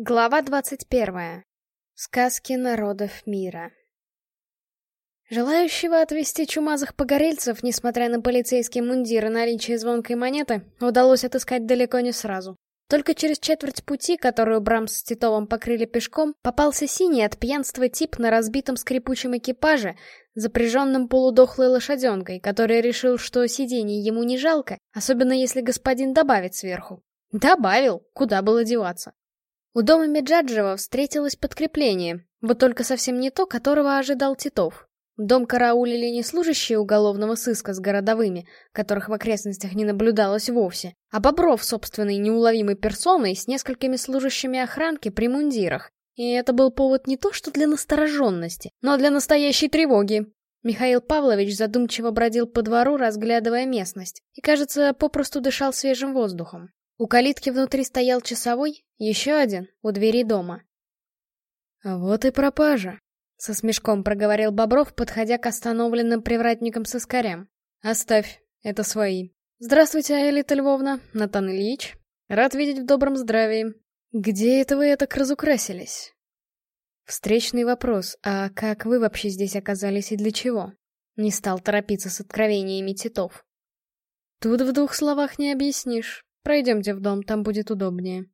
Глава 21. Сказки народов мира. Желающего отвезти чумазых погорельцев, несмотря на полицейские мундиры и наличие звонкой монеты, удалось отыскать далеко не сразу. Только через четверть пути, которую Брамс с Титовым покрыли пешком, попался синий от пьянства тип на разбитом скрипучем экипаже, запряженном полудохлой лошаденкой, который решил, что сидений ему не жалко, особенно если господин добавит сверху. Добавил, куда было деваться. У дома Меджаджева встретилось подкрепление, вот только совсем не то, которого ожидал Титов. Дом караулили не служащие уголовного сыска с городовыми, которых в окрестностях не наблюдалось вовсе, а Бобров собственной неуловимой персоной с несколькими служащими охранки при мундирах. И это был повод не то что для настороженности, но для настоящей тревоги. Михаил Павлович задумчиво бродил по двору, разглядывая местность, и, кажется, попросту дышал свежим воздухом. У калитки внутри стоял часовой, еще один, у двери дома. «А вот и пропажа», — со смешком проговорил Бобров, подходя к остановленным привратникам с искорям. «Оставь, это свои. Здравствуйте, Аэлита Львовна, Натан Ильич. Рад видеть в добром здравии. Где это вы так разукрасились?» Встречный вопрос, а как вы вообще здесь оказались и для чего? Не стал торопиться с откровениями Титов. Тут в двух словах не объяснишь. Пройдемте в дом, там будет удобнее.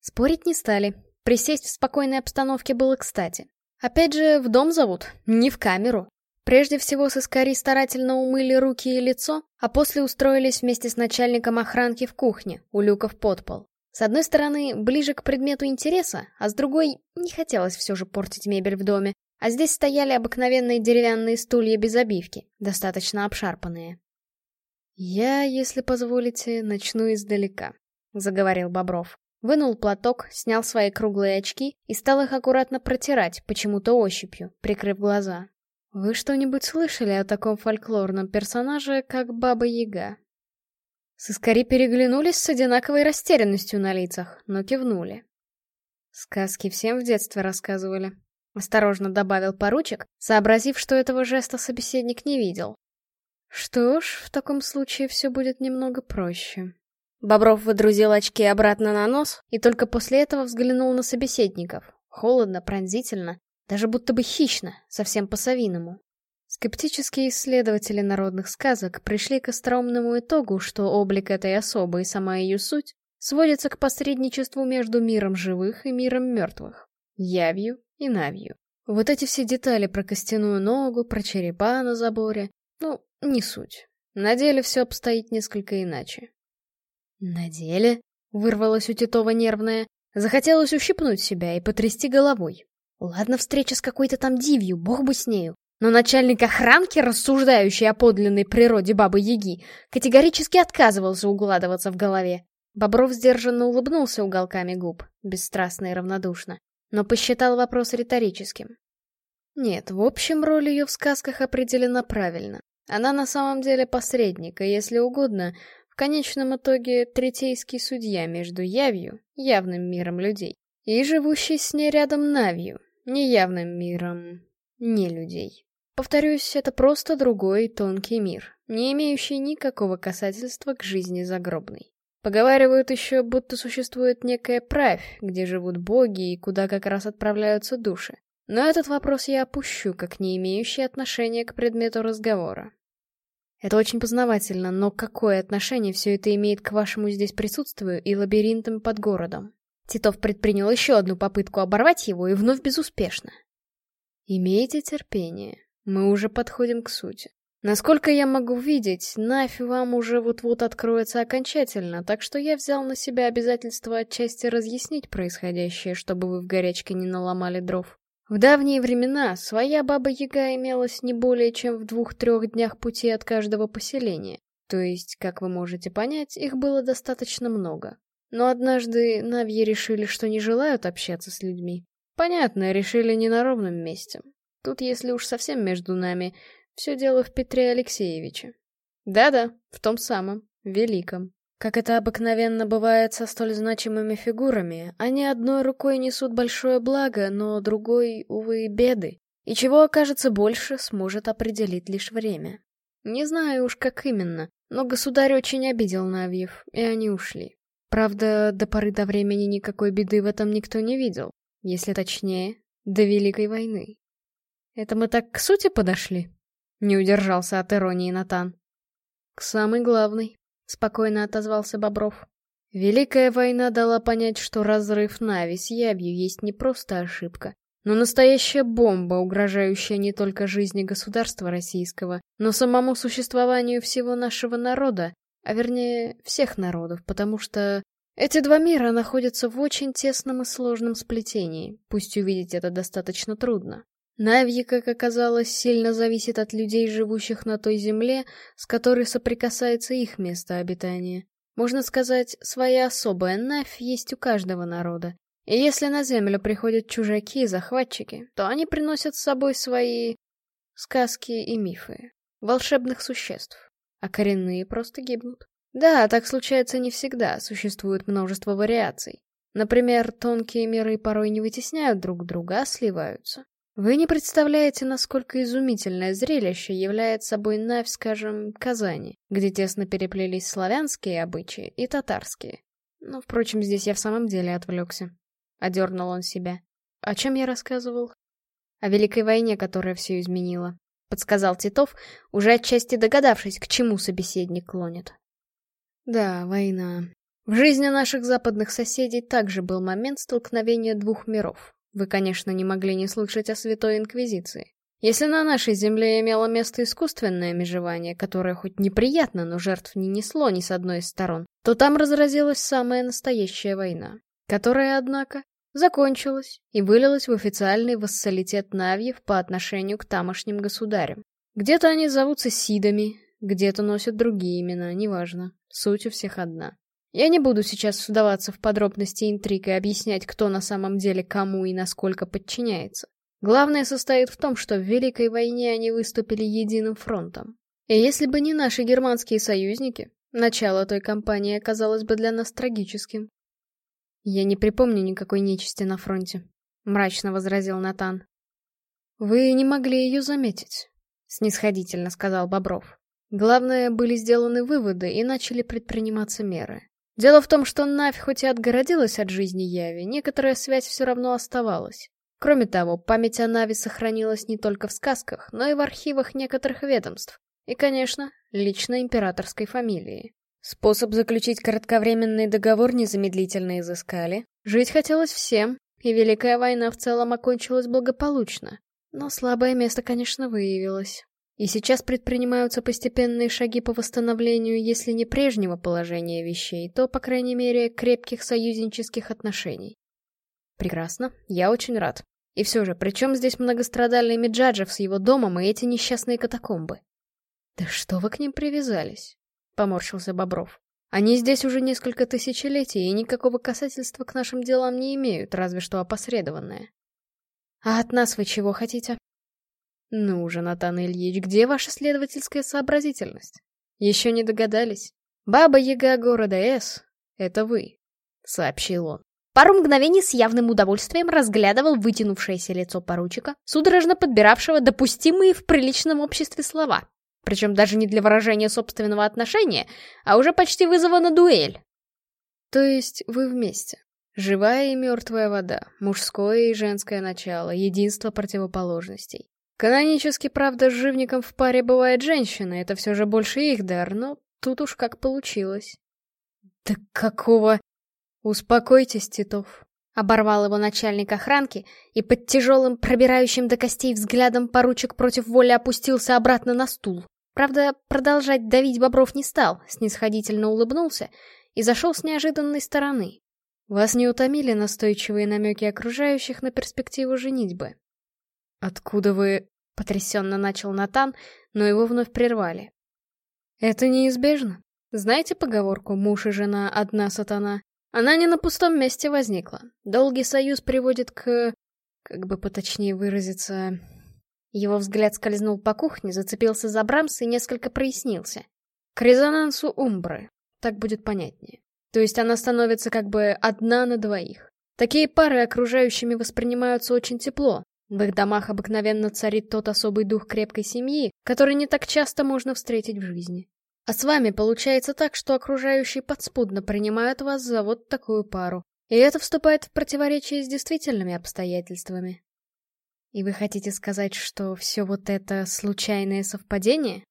Спорить не стали. Присесть в спокойной обстановке было кстати. Опять же, в дом зовут, не в камеру. Прежде всего, сыскари старательно умыли руки и лицо, а после устроились вместе с начальником охранки в кухне, у люка в подпол. С одной стороны, ближе к предмету интереса, а с другой, не хотелось все же портить мебель в доме, а здесь стояли обыкновенные деревянные стулья без обивки, достаточно обшарпанные. «Я, если позволите, начну издалека», — заговорил Бобров. Вынул платок, снял свои круглые очки и стал их аккуратно протирать, почему-то ощупью, прикрыв глаза. «Вы что-нибудь слышали о таком фольклорном персонаже, как Баба-Яга?» Сыскари переглянулись с одинаковой растерянностью на лицах, но кивнули. «Сказки всем в детстве рассказывали», — осторожно добавил поручик, сообразив, что этого жеста собеседник не видел. Что ж, в таком случае все будет немного проще. Бобров выдрузил очки обратно на нос и только после этого взглянул на собеседников. Холодно, пронзительно, даже будто бы хищно, совсем по-совиному. Скептические исследователи народных сказок пришли к остроумному итогу, что облик этой особы и сама ее суть сводится к посредничеству между миром живых и миром мертвых, явью и навью. Вот эти все детали про костяную ногу, про черепа на заборе, ну, не суть. На деле все обстоит несколько иначе. На деле? Вырвалась у Титова нервная. Захотелось ущипнуть себя и потрясти головой. Ладно, встреча с какой-то там дивью, бог бы с нею. Но начальник охранки, рассуждающий о подлинной природе Бабы-Яги, категорически отказывался укладываться в голове. Бобров сдержанно улыбнулся уголками губ, бесстрастно и равнодушно, но посчитал вопрос риторическим. Нет, в общем, роль ее в сказках определена правильно. Она на самом деле посредник, и если угодно, в конечном итоге третейский судья между явью, явным миром людей, и живущий с ней рядом навью, неявным миром не людей. Повторюсь, это просто другой тонкий мир, не имеющий никакого касательства к жизни загробной. Поговаривают еще, будто существует некая правь, где живут боги и куда как раз отправляются души. Но этот вопрос я опущу, как не имеющий отношения к предмету разговора. Это очень познавательно, но какое отношение все это имеет к вашему здесь присутствию и лабиринтам под городом? Титов предпринял еще одну попытку оборвать его и вновь безуспешно. Имейте терпение, мы уже подходим к сути. Насколько я могу видеть, Нафь вам уже вот-вот откроется окончательно, так что я взял на себя обязательство отчасти разъяснить происходящее, чтобы вы в горячке не наломали дров. В давние времена своя баба-яга имелась не более чем в двух-трех днях пути от каждого поселения. То есть, как вы можете понять, их было достаточно много. Но однажды Навьи решили, что не желают общаться с людьми. Понятно, решили не на ровном месте. Тут, если уж совсем между нами, все дело в Петре Алексеевиче. Да-да, в том самом, великом. Как это обыкновенно бывает со столь значимыми фигурами, они одной рукой несут большое благо, но другой, увы, беды. И чего окажется больше, сможет определить лишь время. Не знаю уж как именно, но государь очень обидел Навьев, и они ушли. Правда, до поры до времени никакой беды в этом никто не видел. Если точнее, до Великой войны. Это мы так к сути подошли? Не удержался от иронии Натан. К самой главной, спокойно отозвался Бобров. Великая война дала понять, что разрыв Нави с Ябью есть не просто ошибка, но настоящая бомба, угрожающая не только жизни государства российского, но самому существованию всего нашего народа, а вернее, всех народов, потому что эти два мира находятся в очень тесном и сложном сплетении, пусть увидеть это достаточно трудно. Навьи, как оказалось, сильно зависит от людей, живущих на той земле, с которой соприкасается их место обитания. Можно сказать, своя особая Навь есть у каждого народа. И если на землю приходят чужаки и захватчики, то они приносят с собой свои... сказки и мифы. Волшебных существ. А коренные просто гибнут. Да, так случается не всегда, существует множество вариаций. Например, тонкие миры порой не вытесняют друг друга, а сливаются. Вы не представляете, насколько изумительное зрелище является собой Навь, скажем, Казани, где тесно переплелись славянские обычаи и татарские. Ну, впрочем, здесь я в самом деле отвлекся. Одернул он себя. О чем я рассказывал? О Великой войне, которая все изменила. Подсказал Титов, уже отчасти догадавшись, к чему собеседник клонит. Да, война. В жизни наших западных соседей также был момент столкновения двух миров. Вы, конечно, не могли не слышать о Святой Инквизиции. Если на нашей земле имело место искусственное межевание, которое хоть неприятно, но жертв не несло ни с одной из сторон, то там разразилась самая настоящая война, которая, однако, закончилась и вылилась в официальный вассалитет Навьев по отношению к тамошним государям. Где-то они зовутся Сидами, где-то носят другие имена, неважно. Суть у всех одна. Я не буду сейчас вдаваться в подробности интриг и объяснять, кто на самом деле кому и насколько подчиняется. Главное состоит в том, что в Великой войне они выступили единым фронтом. И если бы не наши германские союзники, начало той кампании оказалось бы для нас трагическим. «Я не припомню никакой нечисти на фронте», — мрачно возразил Натан. «Вы не могли ее заметить», — снисходительно сказал Бобров. Главное, были сделаны выводы и начали предприниматься меры. Дело в том, что Навь хоть и отгородилась от жизни Яви, некоторая связь все равно оставалась. Кроме того, память о Нави сохранилась не только в сказках, но и в архивах некоторых ведомств. И, конечно, лично императорской фамилии. Способ заключить кратковременный договор незамедлительно изыскали. Жить хотелось всем, и Великая война в целом окончилась благополучно. Но слабое место, конечно, выявилось. И сейчас предпринимаются постепенные шаги по восстановлению, если не прежнего положения вещей, то, по крайней мере, крепких союзнических отношений. Прекрасно, я очень рад. И все же, при чем здесь многострадальный Меджаджев с его домом и эти несчастные катакомбы? Да что вы к ним привязались? Поморщился Бобров. Они здесь уже несколько тысячелетий и никакого касательства к нашим делам не имеют, разве что опосредованное. А от нас вы чего хотите? Ну же, Натан Ильич, где ваша следовательская сообразительность? Еще не догадались? Баба-яга города С — это вы, — сообщил он. Пару мгновений с явным удовольствием разглядывал вытянувшееся лицо поручика, судорожно подбиравшего допустимые в приличном обществе слова. Причем даже не для выражения собственного отношения, а уже почти вызова на дуэль. То есть вы вместе? Живая и мертвая вода, мужское и женское начало, единство противоположностей. Канонически, правда, с живником в паре бывает женщина, это все же больше их дар, но тут уж как получилось. Да какого... Успокойтесь, Титов. Оборвал его начальник охранки, и под тяжелым, пробирающим до костей взглядом поручик против воли опустился обратно на стул. Правда, продолжать давить Бобров не стал, снисходительно улыбнулся и зашел с неожиданной стороны. Вас не утомили настойчивые намеки окружающих на перспективу женитьбы? Откуда вы... — потрясенно начал Натан, но его вновь прервали. «Это неизбежно. Знаете поговорку «муж и жена — одна сатана»? Она не на пустом месте возникла. Долгий союз приводит к... как бы поточнее выразиться... Его взгляд скользнул по кухне, зацепился за Брамс и несколько прояснился. К резонансу Умбры. Так будет понятнее. То есть она становится как бы одна на двоих. Такие пары окружающими воспринимаются очень тепло, в их домах обыкновенно царит тот особый дух крепкой семьи, который не так часто можно встретить в жизни. А с вами получается так, что окружающие подспудно принимают вас за вот такую пару. И это вступает в противоречие с действительными обстоятельствами. И вы хотите сказать, что все вот это случайное совпадение?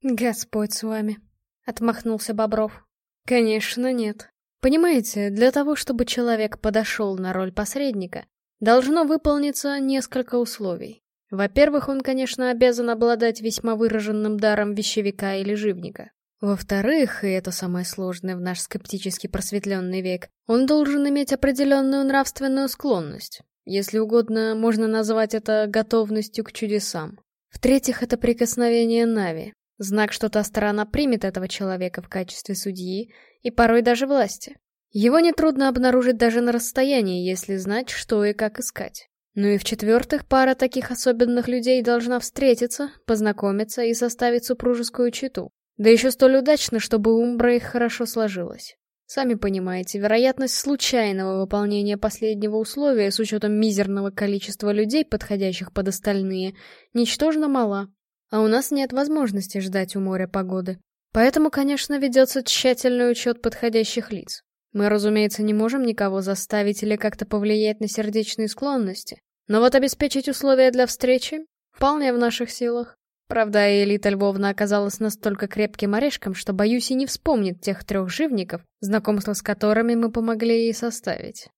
Господь с вами, — отмахнулся Бобров. Конечно, нет. Понимаете, для того, чтобы человек подошел на роль посредника, должно выполниться несколько условий. Во-первых, он, конечно, обязан обладать весьма выраженным даром вещевика или живника. Во-вторых, и это самое сложное в наш скептически просветленный век, он должен иметь определенную нравственную склонность. Если угодно, можно назвать это готовностью к чудесам. В-третьих, это прикосновение Нави. Знак, что та сторона примет этого человека в качестве судьи и порой даже власти. Его нетрудно обнаружить даже на расстоянии, если знать, что и как искать. Ну и в-четвертых, пара таких особенных людей должна встретиться, познакомиться и составить супружескую чету. Да еще столь удачно, чтобы умбра их хорошо сложилась. Сами понимаете, вероятность случайного выполнения последнего условия с учетом мизерного количества людей, подходящих под остальные, ничтожно мала. А у нас нет возможности ждать у моря погоды. Поэтому, конечно, ведется тщательный учет подходящих лиц. Мы, разумеется, не можем никого заставить или как-то повлиять на сердечные склонности. Но вот обеспечить условия для встречи вполне в наших силах. Правда, Элита Львовна оказалась настолько крепким орешком, что, боюсь, и не вспомнит тех трех живников, знакомство с которыми мы помогли ей составить.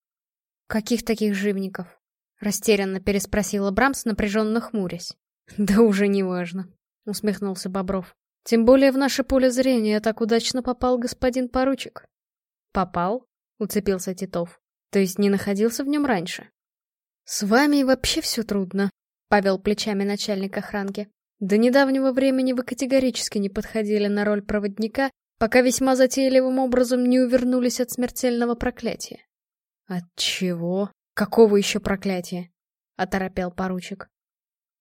«Каких таких живников?» — растерянно переспросила Брамс, напряженно хмурясь. «Да уже не важно», — усмехнулся Бобров. «Тем более в наше поле зрения так удачно попал господин поручик». «Попал?» — уцепился Титов. «То есть не находился в нем раньше?» «С вами вообще все трудно», — повел плечами начальник охранки. «До недавнего времени вы категорически не подходили на роль проводника, пока весьма затейливым образом не увернулись от смертельного проклятия». «От чего? Какого еще проклятия?» — оторопел поручик.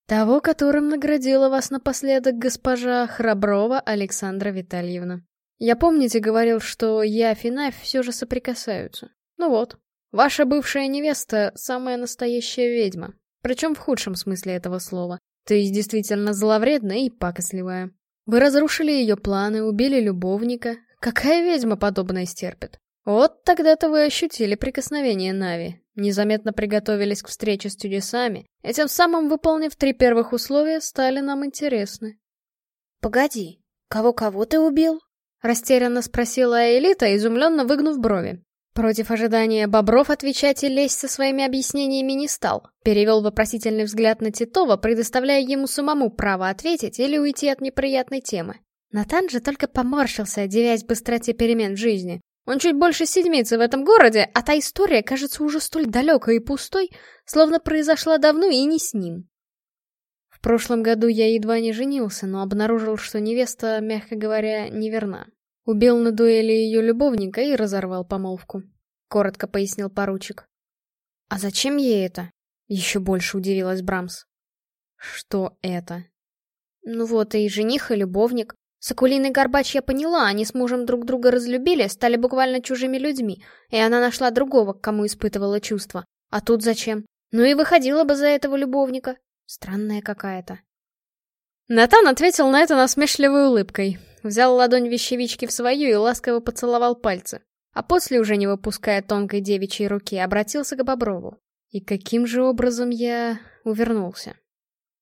«Того, которым наградила вас напоследок госпожа Храброва Александра Витальевна. Я, помните, говорил, что я и Навь все же соприкасаются. Ну вот, ваша бывшая невеста — самая настоящая ведьма. Причем в худшем смысле этого слова. То есть действительно зловредная и пакостливая. Вы разрушили ее планы, убили любовника. Какая ведьма подобное стерпит? Вот тогда-то вы ощутили прикосновение Нави, незаметно приготовились к встрече с чудесами, и тем самым, выполнив три первых условия, стали нам интересны. «Погоди, кого-кого ты убил?» Растерянно спросила Элита, изумленно выгнув брови. Против ожидания Бобров отвечать и лезть со своими объяснениями не стал. Перевел вопросительный взгляд на Титова, предоставляя ему самому право ответить или уйти от неприятной темы. Натан же только поморщился, девясь быстроте перемен в жизни. Он чуть больше седмицы в этом городе, а та история кажется уже столь далекой и пустой, словно произошла давно и не с ним прошлом году я едва не женился, но обнаружил, что невеста, мягко говоря, неверна. Убил на дуэли ее любовника и разорвал помолвку. Коротко пояснил поручик. «А зачем ей это?» Еще больше удивилась Брамс. «Что это?» «Ну вот, и жених, и любовник. Сокулиный Горбач я поняла, они с мужем друг друга разлюбили, стали буквально чужими людьми, и она нашла другого, к кому испытывала чувства. А тут зачем? Ну и выходила бы за этого любовника. Странная какая-то. Натан ответил на это насмешливой улыбкой. Взял ладонь вещевички в свою и ласково поцеловал пальцы. А после, уже не выпуская тонкой девичьей руки, обратился к Боброву. И каким же образом я увернулся?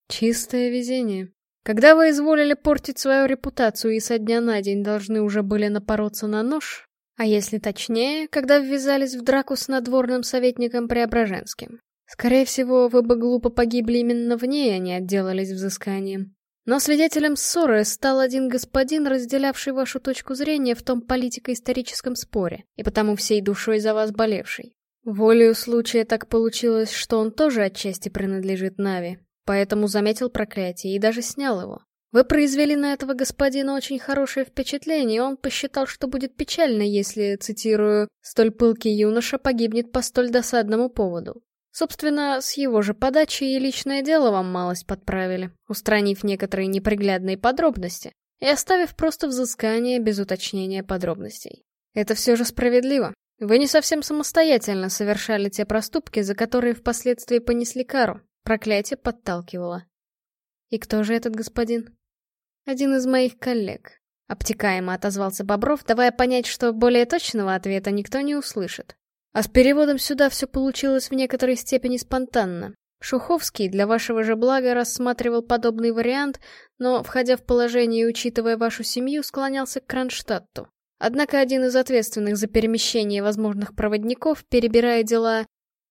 Чистое везение. Когда вы изволили портить свою репутацию и со дня на день должны уже были напороться на нож, а если точнее, когда ввязались в драку с надворным советником Преображенским. Скорее всего, вы бы глупо погибли именно в ней, а не отделались взысканием. Но свидетелем ссоры стал один господин, разделявший вашу точку зрения в том политико-историческом споре, и потому всей душой за вас болевший. Волею случая так получилось, что он тоже отчасти принадлежит Нави, поэтому заметил проклятие и даже снял его. Вы произвели на этого господина очень хорошее впечатление, и он посчитал, что будет печально, если, цитирую, «столь пылкий юноша погибнет по столь досадному поводу». Собственно, с его же подачи и личное дело вам малость подправили, устранив некоторые неприглядные подробности и оставив просто взыскание без уточнения подробностей. Это все же справедливо. Вы не совсем самостоятельно совершали те проступки, за которые впоследствии понесли кару. Проклятие подталкивало. И кто же этот господин? Один из моих коллег. Обтекаемо отозвался Бобров, давая понять, что более точного ответа никто не услышит. А с переводом сюда все получилось в некоторой степени спонтанно. Шуховский для вашего же блага рассматривал подобный вариант, но, входя в положение и учитывая вашу семью, склонялся к Кронштадту. Однако один из ответственных за перемещение возможных проводников, перебирая дела...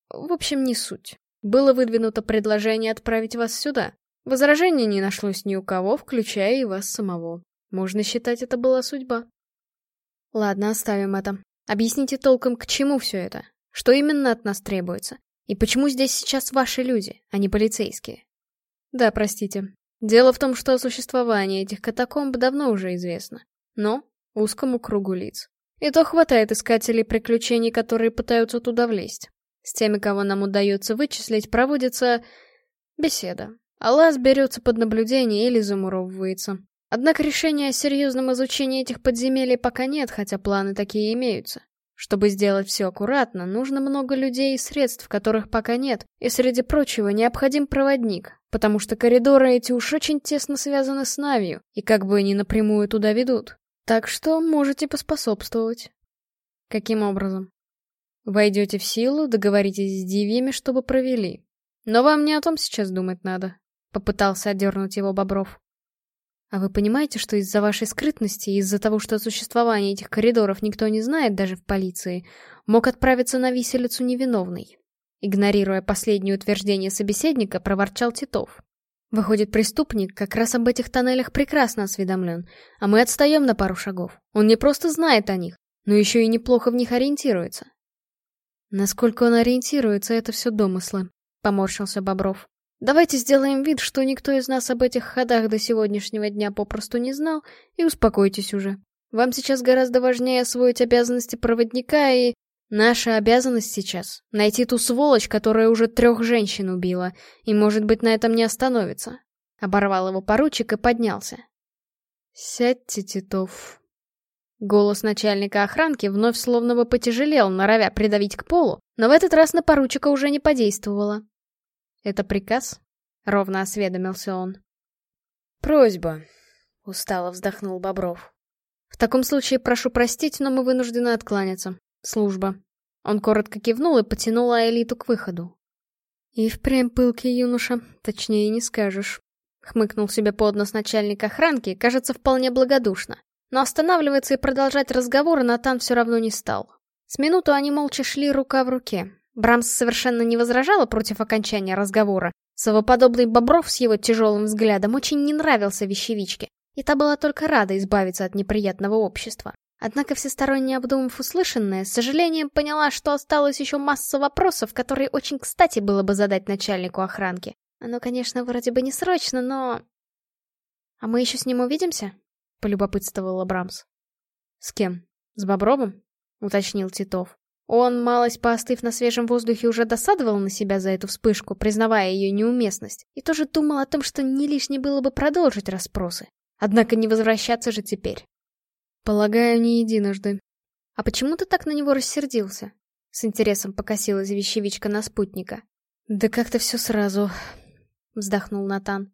В общем, не суть. Было выдвинуто предложение отправить вас сюда. Возражений не нашлось ни у кого, включая и вас самого. Можно считать, это была судьба. Ладно, оставим это. Объясните толком, к чему все это? Что именно от нас требуется? И почему здесь сейчас ваши люди, а не полицейские? Да, простите. Дело в том, что о существовании этих катакомб давно уже известно. Но узкому кругу лиц. И то хватает искателей приключений, которые пытаются туда влезть. С теми, кого нам удается вычислить, проводится беседа. Аллас берется под наблюдение или замуровывается. Однако решения о серьезном изучении этих подземелий пока нет, хотя планы такие имеются. Чтобы сделать все аккуратно, нужно много людей и средств, которых пока нет, и среди прочего необходим проводник, потому что коридоры эти уж очень тесно связаны с Навью, и как бы они напрямую туда ведут. Так что можете поспособствовать. Каким образом? Войдете в силу, договоритесь с дивьями, чтобы провели. Но вам не о том сейчас думать надо. Попытался отдернуть его Бобров. А вы понимаете, что из-за вашей скрытности, из-за того, что о существовании этих коридоров никто не знает даже в полиции, мог отправиться на виселицу невиновный? Игнорируя последнее утверждение собеседника, проворчал Титов. Выходит, преступник как раз об этих тоннелях прекрасно осведомлен, а мы отстаем на пару шагов. Он не просто знает о них, но еще и неплохо в них ориентируется. Насколько он ориентируется, это все домыслы, поморщился Бобров. Давайте сделаем вид, что никто из нас об этих ходах до сегодняшнего дня попросту не знал, и успокойтесь уже. Вам сейчас гораздо важнее освоить обязанности проводника и... Наша обязанность сейчас — найти ту сволочь, которая уже трех женщин убила, и, может быть, на этом не остановится. Оборвал его поручик и поднялся. «Сядьте, Титов». Голос начальника охранки вновь словно бы потяжелел, норовя придавить к полу, но в этот раз на поручика уже не подействовало. «Это приказ?» — ровно осведомился он. «Просьба», — устало вздохнул Бобров. «В таком случае прошу простить, но мы вынуждены откланяться. Служба. Он коротко кивнул и потянул Аэлиту к выходу. И впрямь пылкий юноша, точнее не скажешь. Хмыкнул себе под нос начальник охранки, кажется, вполне благодушно. Но останавливаться и продолжать разговор Натан все равно не стал. С минуту они молча шли рука в руке. Брамс совершенно не возражала против окончания разговора. Совоподобный Бобров с его тяжелым взглядом очень не нравился вещевичке, и та была только рада избавиться от неприятного общества. Однако всесторонне обдумав услышанное, с сожалением поняла, что осталось еще масса вопросов, которые очень кстати было бы задать начальнику охранки. Оно, конечно, вроде бы не срочно, но... «А мы еще с ним увидимся?» — полюбопытствовала Брамс. «С кем? С Бобровым?» — уточнил Титов. Он, малость поостыв на свежем воздухе, уже досадовал на себя за эту вспышку, признавая ее неуместность, и тоже думал о том, что не лишне было бы продолжить расспросы. Однако не возвращаться же теперь. Полагаю, не единожды. А почему ты так на него рассердился? С интересом покосилась вещевичка на спутника. Да как-то все сразу, вздохнул Натан.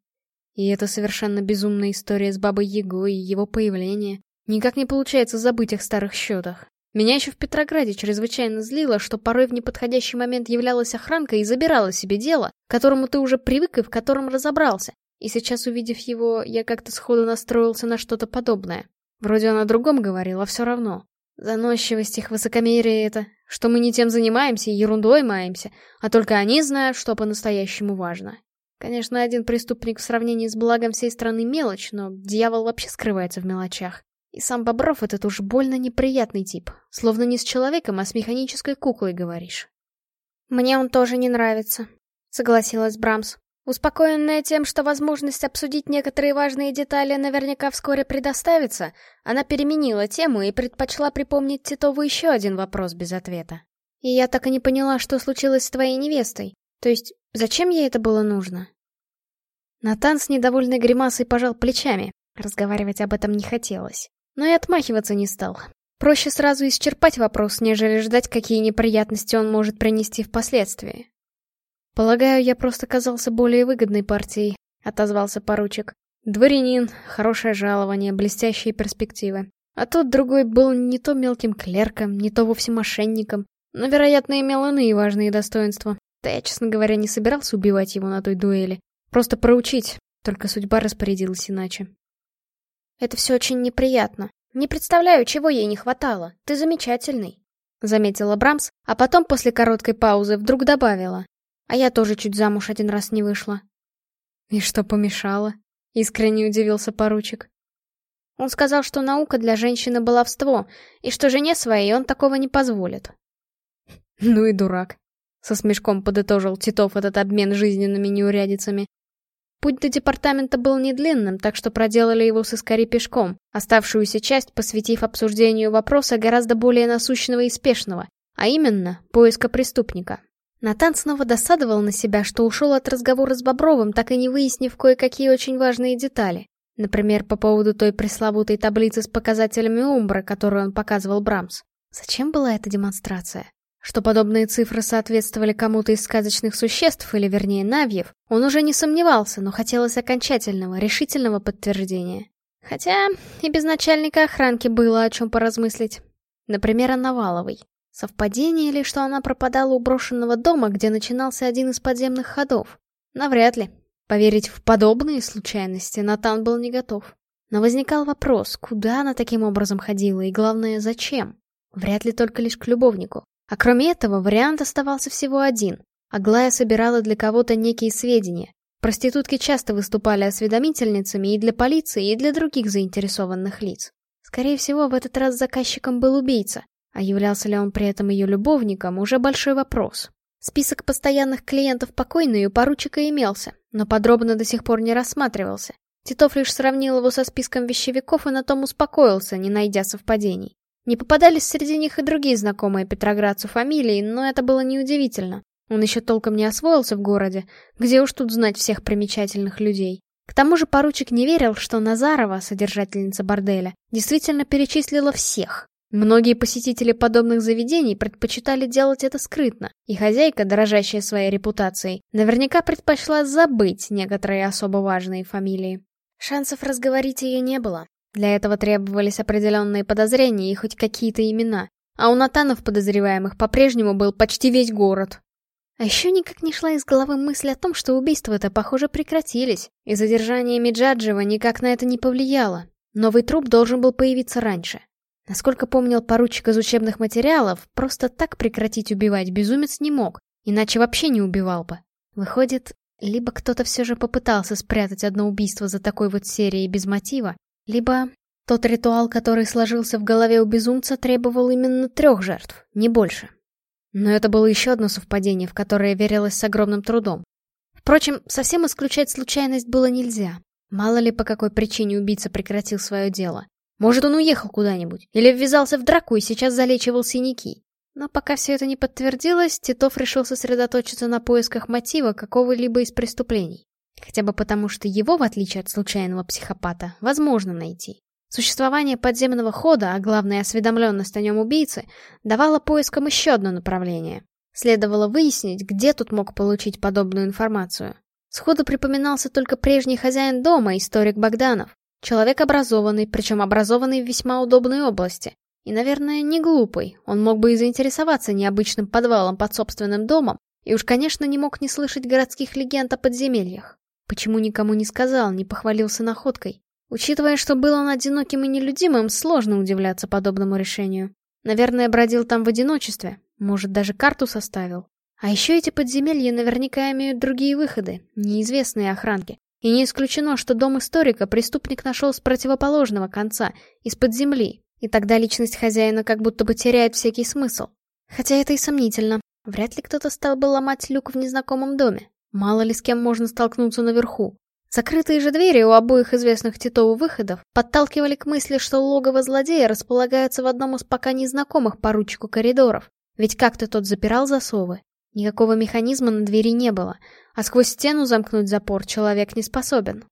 И это совершенно безумная история с бабой Егой и его появление. Никак не получается забыть их старых счетах. Меня еще в Петрограде чрезвычайно злило, что порой в неподходящий момент являлась охранка и забирала себе дело, к которому ты уже привык и в котором разобрался. И сейчас, увидев его, я как-то сходу настроился на что-то подобное. Вроде он о другом говорил, а все равно. Заносчивость их высокомерие это, что мы не тем занимаемся и ерундой маемся, а только они знают, что по-настоящему важно. Конечно, один преступник в сравнении с благом всей страны мелочь, но дьявол вообще скрывается в мелочах. И сам Бобров этот уж больно неприятный тип, словно не с человеком, а с механической куклой говоришь. «Мне он тоже не нравится», — согласилась Брамс. Успокоенная тем, что возможность обсудить некоторые важные детали наверняка вскоре предоставится, она переменила тему и предпочла припомнить Титову еще один вопрос без ответа. И я так и не поняла, что случилось с твоей невестой. То есть, зачем ей это было нужно? Натан с недовольной гримасой пожал плечами. Разговаривать об этом не хотелось. Но и отмахиваться не стал. Проще сразу исчерпать вопрос, нежели ждать, какие неприятности он может принести впоследствии. «Полагаю, я просто казался более выгодной партией», — отозвался поручик. Дворянин, хорошее жалование, блестящие перспективы. А тот другой был не то мелким клерком, не то вовсе мошенником, но, вероятно, имел иные важные достоинства. Да я, честно говоря, не собирался убивать его на той дуэли. Просто проучить, только судьба распорядилась иначе. Это все очень неприятно. Не представляю, чего ей не хватало. Ты замечательный. Заметила Брамс, а потом после короткой паузы вдруг добавила. А я тоже чуть замуж один раз не вышла. И что помешало? Искренне удивился поручик. Он сказал, что наука для женщины баловство, и что жене своей он такого не позволит. Ну и дурак. Со смешком подытожил Титов этот обмен жизненными неурядицами. Путь до департамента был недлинным, так что проделали его с Искари пешком, оставшуюся часть посвятив обсуждению вопроса гораздо более насущного и спешного, а именно, поиска преступника. Натан снова досадовал на себя, что ушел от разговора с Бобровым, так и не выяснив кое-какие очень важные детали. Например, по поводу той пресловутой таблицы с показателями Умбра, которую он показывал Брамс. Зачем была эта демонстрация? Что подобные цифры соответствовали кому-то из сказочных существ, или вернее Навьев, он уже не сомневался, но хотелось окончательного, решительного подтверждения. Хотя и без начальника охранки было о чем поразмыслить. Например, о Наваловой. Совпадение ли, что она пропадала у брошенного дома, где начинался один из подземных ходов? Навряд ли. Поверить в подобные случайности Натан был не готов. Но возникал вопрос, куда она таким образом ходила и, главное, зачем? Вряд ли только лишь к любовнику. А кроме этого, вариант оставался всего один. Аглая собирала для кого-то некие сведения. Проститутки часто выступали осведомительницами и для полиции, и для других заинтересованных лиц. Скорее всего, в этот раз заказчиком был убийца, а являлся ли он при этом ее любовником, уже большой вопрос. Список постоянных клиентов покойной у поручика имелся, но подробно до сих пор не рассматривался. Титов лишь сравнил его со списком вещевиков и на том успокоился, не найдя совпадений. Не попадались среди них и другие знакомые Петроградцу фамилии, но это было неудивительно. Он еще толком не освоился в городе, где уж тут знать всех примечательных людей. К тому же поручик не верил, что Назарова, содержательница борделя, действительно перечислила всех. Многие посетители подобных заведений предпочитали делать это скрытно, и хозяйка, дорожащая своей репутацией, наверняка предпочла забыть некоторые особо важные фамилии. Шансов разговорить ее не было. Для этого требовались определенные подозрения и хоть какие-то имена. А у Натанов подозреваемых по-прежнему был почти весь город. А еще никак не шла из головы мысль о том, что убийства-то, похоже, прекратились, и задержание Миджаджева никак на это не повлияло. Новый труп должен был появиться раньше. Насколько помнил поручик из учебных материалов, просто так прекратить убивать безумец не мог, иначе вообще не убивал бы. Выходит, либо кто-то все же попытался спрятать одно убийство за такой вот серией без мотива, либо тот ритуал, который сложился в голове у безумца, требовал именно трех жертв, не больше. Но это было еще одно совпадение, в которое верилось с огромным трудом. Впрочем, совсем исключать случайность было нельзя. Мало ли по какой причине убийца прекратил свое дело. Может, он уехал куда-нибудь, или ввязался в драку и сейчас залечивал синяки. Но пока все это не подтвердилось, Титов решил сосредоточиться на поисках мотива какого-либо из преступлений. Хотя бы потому, что его, в отличие от случайного психопата, возможно найти. Существование подземного хода, а главная осведомленность о нем убийцы, давало поискам еще одно направление. Следовало выяснить, где тут мог получить подобную информацию. Сходу припоминался только прежний хозяин дома, историк Богданов. Человек образованный, причем образованный в весьма удобной области. И, наверное, не глупый. Он мог бы и заинтересоваться необычным подвалом под собственным домом, и уж, конечно, не мог не слышать городских легенд о подземельях. Почему никому не сказал, не похвалился находкой? Учитывая, что был он одиноким и нелюдимым, сложно удивляться подобному решению. Наверное, бродил там в одиночестве, может, даже карту составил. А еще эти подземелья наверняка имеют другие выходы, неизвестные охранки. И не исключено, что дом историка преступник нашел с противоположного конца, из-под земли, и тогда личность хозяина как будто бы теряет всякий смысл. Хотя это и сомнительно. Вряд ли кто-то стал бы ломать люк в незнакомом доме. Мало ли с кем можно столкнуться наверху. Закрытые же двери у обоих известных Титову выходов подталкивали к мысли, что логово злодея располагается в одном из пока незнакомых поручику коридоров. Ведь как-то тот запирал засовы. Никакого механизма на двери не было, а сквозь стену замкнуть запор человек не способен.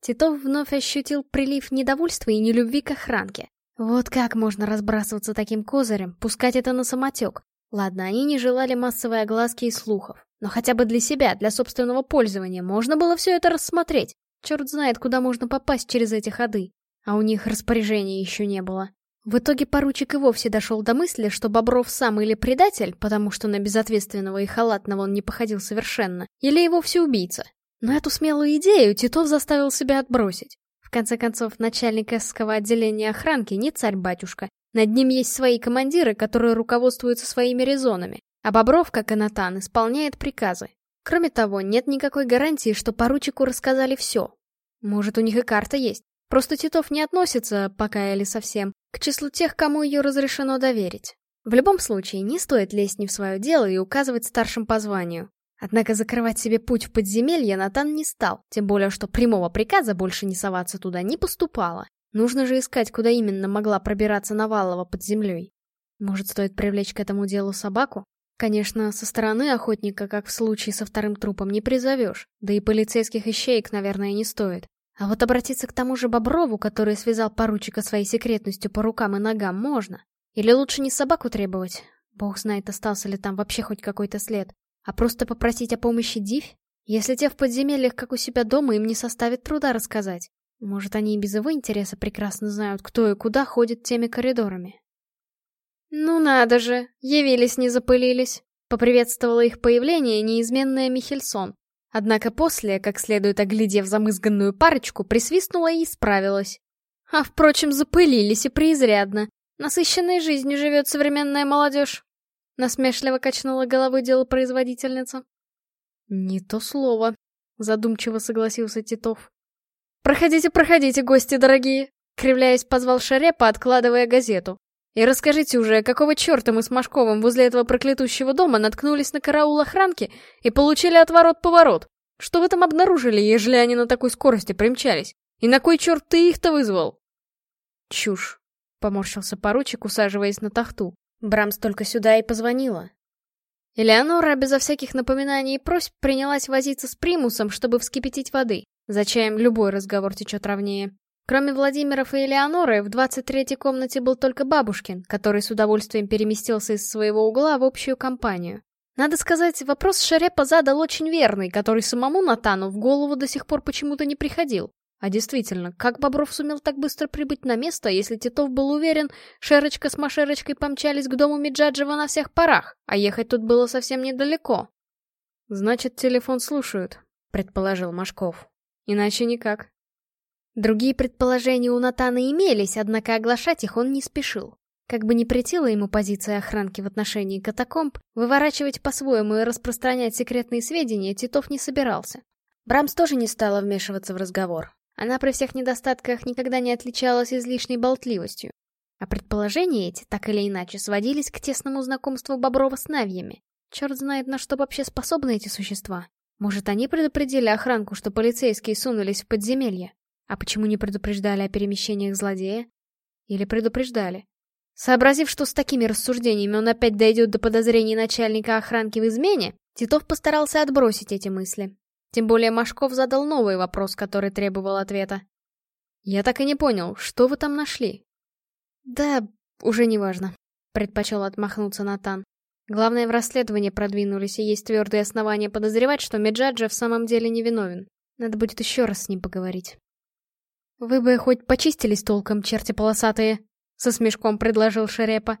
Титов вновь ощутил прилив недовольства и нелюбви к охранке. Вот как можно разбрасываться таким козырем, пускать это на самотек. Ладно, они не желали массовой огласки и слухов. Но хотя бы для себя, для собственного пользования, можно было все это рассмотреть. Черт знает, куда можно попасть через эти ходы. А у них распоряжения еще не было. В итоге поручик и вовсе дошел до мысли, что Бобров сам или предатель, потому что на безответственного и халатного он не походил совершенно, или и вовсе убийца. Но эту смелую идею Титов заставил себя отбросить. В конце концов, начальник эсского отделения охранки не царь-батюшка. Над ним есть свои командиры, которые руководствуются своими резонами. А Бобров, как и Натан, исполняет приказы. Кроме того, нет никакой гарантии, что поручику рассказали все. Может, у них и карта есть. Просто Титов не относится, пока или совсем, к числу тех, кому ее разрешено доверить. В любом случае, не стоит лезть не в свое дело и указывать старшим по званию. Однако закрывать себе путь в подземелье Натан не стал, тем более что прямого приказа больше не соваться туда не поступало. Нужно же искать, куда именно могла пробираться Навалова под землей. Может, стоит привлечь к этому делу собаку? Конечно, со стороны охотника, как в случае со вторым трупом, не призовешь, да и полицейских ищеек, наверное, не стоит. А вот обратиться к тому же Боброву, который связал поручика своей секретностью по рукам и ногам, можно. Или лучше не собаку требовать, бог знает, остался ли там вообще хоть какой-то след, а просто попросить о помощи Дивь? Если те в подземельях, как у себя дома, им не составит труда рассказать. Может, они и без его интереса прекрасно знают, кто и куда ходит теми коридорами. «Ну надо же, явились не запылились», — поприветствовала их появление неизменная Михельсон, Однако после, как следует оглядев замызганную парочку, присвистнула и исправилась. А, впрочем, запылились и преизрядно. Насыщенной жизнью живет современная молодежь. Насмешливо качнула головой делопроизводительница. «Не то слово», — задумчиво согласился Титов. «Проходите, проходите, гости дорогие!» Кривляясь, позвал Шарепа, откладывая газету. «И расскажите уже, какого черта мы с Машковым возле этого проклятущего дома наткнулись на караул охранки и получили отворот-поворот? Что вы там обнаружили, ежели они на такой скорости примчались? И на кой черт ты их-то вызвал?» «Чушь», — поморщился поручик, усаживаясь на тахту. Брамс только сюда и позвонила. Элеонора безо всяких напоминаний и просьб принялась возиться с примусом, чтобы вскипятить воды. За чаем любой разговор течет ровнее. Кроме Владимиров и Элеоноры, в 23-й комнате был только Бабушкин, который с удовольствием переместился из своего угла в общую компанию. Надо сказать, вопрос Шарепа задал очень верный, который самому Натану в голову до сих пор почему-то не приходил. А действительно, как Бобров сумел так быстро прибыть на место, если Титов был уверен, Шерочка с Машерочкой помчались к дому Миджаджева на всех парах, а ехать тут было совсем недалеко? «Значит, телефон слушают», — предположил Машков. «Иначе никак». Другие предположения у Натана имелись, однако оглашать их он не спешил. Как бы ни претила ему позиция охранки в отношении катакомб, выворачивать по-своему и распространять секретные сведения Титов не собирался. Брамс тоже не стала вмешиваться в разговор. Она при всех недостатках никогда не отличалась излишней болтливостью. А предположения эти, так или иначе, сводились к тесному знакомству Боброва с Навьями. Черт знает, на что вообще способны эти существа. Может, они предупредили охранку, что полицейские сунулись в подземелье? А почему не предупреждали о перемещениях злодея? Или предупреждали? Сообразив, что с такими рассуждениями он опять дойдет до подозрений начальника охранки в измене, Титов постарался отбросить эти мысли. Тем более Машков задал новый вопрос, который требовал ответа. «Я так и не понял, что вы там нашли?» «Да, уже не важно», — предпочел отмахнуться Натан. Главное, в расследовании продвинулись, и есть твердые основания подозревать, что Меджаджа в самом деле невиновен. Надо будет еще раз с ним поговорить. «Вы бы хоть почистились толком, черти полосатые», — со смешком предложил Шерепа.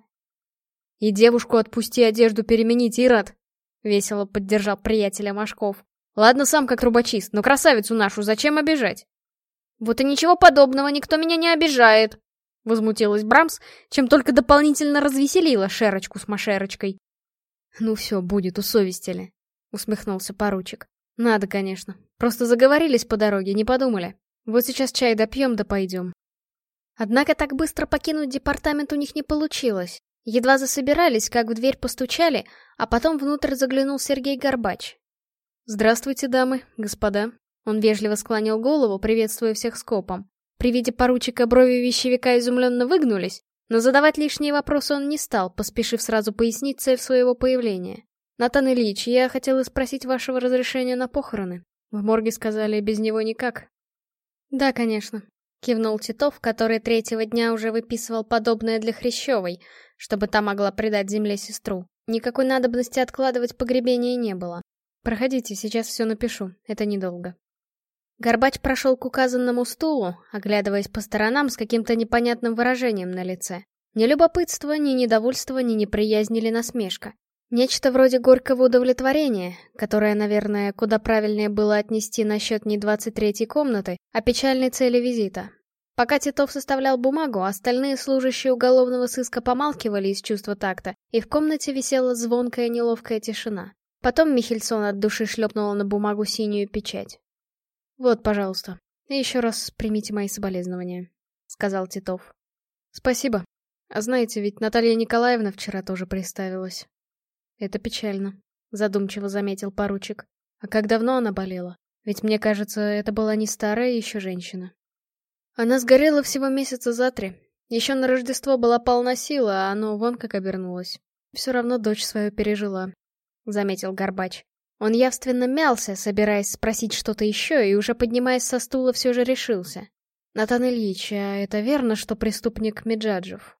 «И девушку отпусти одежду переменить, Ирод!» — весело поддержал приятеля Машков. «Ладно сам как трубочист, но красавицу нашу зачем обижать?» «Вот и ничего подобного, никто меня не обижает!» Возмутилась Брамс, чем только дополнительно развеселила Шерочку с Машерочкой. «Ну все, будет, усовестили», — усмехнулся поручик. «Надо, конечно. Просто заговорились по дороге, не подумали». Вот сейчас чай допьем да пойдем. Однако так быстро покинуть департамент у них не получилось. Едва засобирались, как в дверь постучали, а потом внутрь заглянул Сергей Горбач. «Здравствуйте, дамы, господа». Он вежливо склонил голову, приветствуя всех скопом. При виде поручика брови вещевика изумленно выгнулись, но задавать лишние вопросы он не стал, поспешив сразу пояснить цель своего появления. «Натан Ильич, я хотел спросить вашего разрешения на похороны. В морге сказали, без него никак. «Да, конечно», — кивнул Титов, который третьего дня уже выписывал подобное для Хрящевой, чтобы та могла предать земле сестру. Никакой надобности откладывать погребение не было. «Проходите, сейчас все напишу, это недолго». Горбач прошел к указанному стулу, оглядываясь по сторонам с каким-то непонятным выражением на лице. Ни любопытство, ни недовольство, ни неприязнь или насмешка. Нечто вроде горького удовлетворения, которое, наверное, куда правильнее было отнести насчет не 23-й комнаты, а печальной цели визита. Пока Титов составлял бумагу, остальные служащие уголовного сыска помалкивали из чувства такта, и в комнате висела звонкая неловкая тишина. Потом Михельсон от души шлепнула на бумагу синюю печать. «Вот, пожалуйста. Еще раз примите мои соболезнования», — сказал Титов. «Спасибо. А знаете, ведь Наталья Николаевна вчера тоже приставилась». «Это печально», — задумчиво заметил поручик. «А как давно она болела? Ведь мне кажется, это была не старая еще женщина». Она сгорела всего месяца за три. Еще на Рождество была полна силы, а оно вон как обернулось. Все равно дочь свою пережила, — заметил Горбач. Он явственно мялся, собираясь спросить что-то еще, и уже поднимаясь со стула все же решился. «Натан Ильич, а это верно, что преступник Меджаджев?»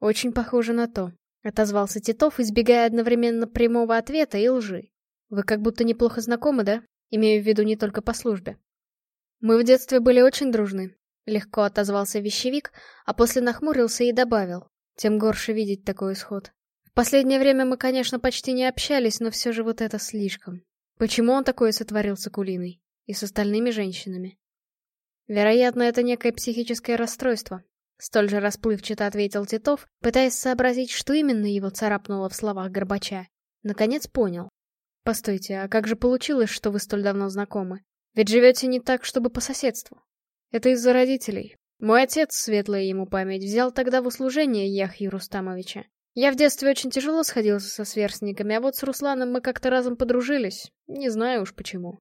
«Очень похоже на то», — отозвался Титов, избегая одновременно прямого ответа и лжи. «Вы как будто неплохо знакомы, да? Имею в виду не только по службе». «Мы в детстве были очень дружны», — легко отозвался вещевик, а после нахмурился и добавил. «Тем горше видеть такой исход». В последнее время мы, конечно, почти не общались, но все же вот это слишком. Почему он такое сотворил с Акулиной? И с остальными женщинами? Вероятно, это некое психическое расстройство. Столь же расплывчато ответил Титов, пытаясь сообразить, что именно его царапнуло в словах Горбача. Наконец понял. Постойте, а как же получилось, что вы столь давно знакомы? Ведь живете не так, чтобы по соседству. Это из-за родителей. Мой отец, светлая ему память, взял тогда в услужение Яхью Рустамовича. Я в детстве очень тяжело сходился со сверстниками, а вот с Русланом мы как-то разом подружились. Не знаю уж почему.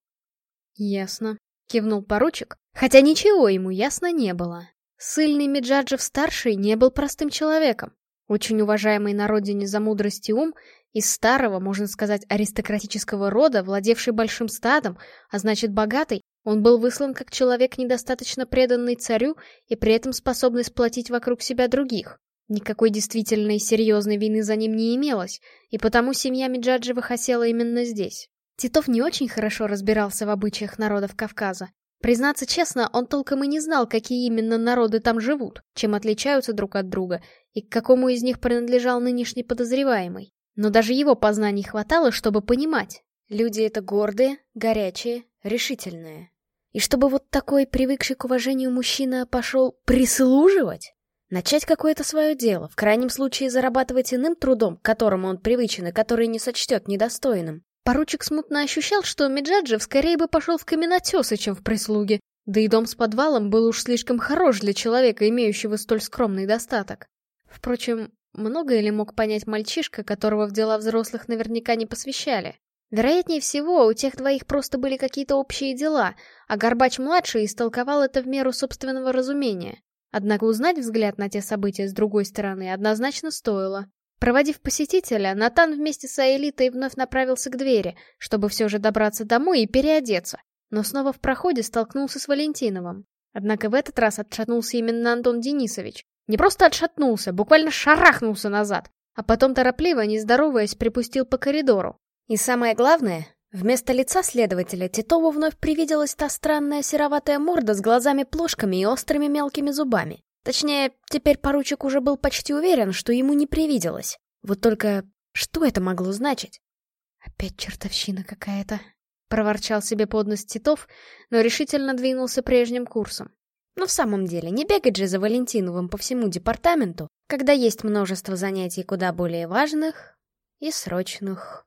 Ясно. Кивнул поручик, хотя ничего ему ясно не было. Сыльный Меджаджев-старший не был простым человеком. Очень уважаемый на родине за мудрость и ум, из старого, можно сказать, аристократического рода, владевший большим стадом, а значит богатый, он был выслан как человек, недостаточно преданный царю и при этом способный сплотить вокруг себя других. Никакой действительной серьезной вины за ним не имелось, и потому семья Меджаджевых осела именно здесь. Титов не очень хорошо разбирался в обычаях народов Кавказа. Признаться честно, он толком и не знал, какие именно народы там живут, чем отличаются друг от друга, и к какому из них принадлежал нынешний подозреваемый. Но даже его познаний хватало, чтобы понимать. Люди это гордые, горячие, решительные. И чтобы вот такой, привыкший к уважению мужчина, пошел прислуживать? Начать какое-то свое дело, в крайнем случае зарабатывать иным трудом, к которому он привычен и который не сочтет недостойным. Поручик смутно ощущал, что Меджаджев скорее бы пошел в каменотесы, чем в прислуги. Да и дом с подвалом был уж слишком хорош для человека, имеющего столь скромный достаток. Впрочем, многое ли мог понять мальчишка, которого в дела взрослых наверняка не посвящали? Вероятнее всего, у тех двоих просто были какие-то общие дела, а Горбач-младший истолковал это в меру собственного разумения. Однако узнать взгляд на те события с другой стороны однозначно стоило. Проводив посетителя, Натан вместе с Аэлитой вновь направился к двери, чтобы все же добраться домой и переодеться, но снова в проходе столкнулся с Валентиновым. Однако в этот раз отшатнулся именно Антон Денисович. Не просто отшатнулся, буквально шарахнулся назад, а потом торопливо, не здороваясь, припустил по коридору. И самое главное, Вместо лица следователя Титову вновь привиделась та странная сероватая морда с глазами-плошками и острыми мелкими зубами. Точнее, теперь поручик уже был почти уверен, что ему не привиделось. Вот только что это могло значить? Опять чертовщина какая-то. Проворчал себе под нос Титов, но решительно двинулся прежним курсом. Но в самом деле, не бегать же за Валентиновым по всему департаменту, когда есть множество занятий куда более важных и срочных.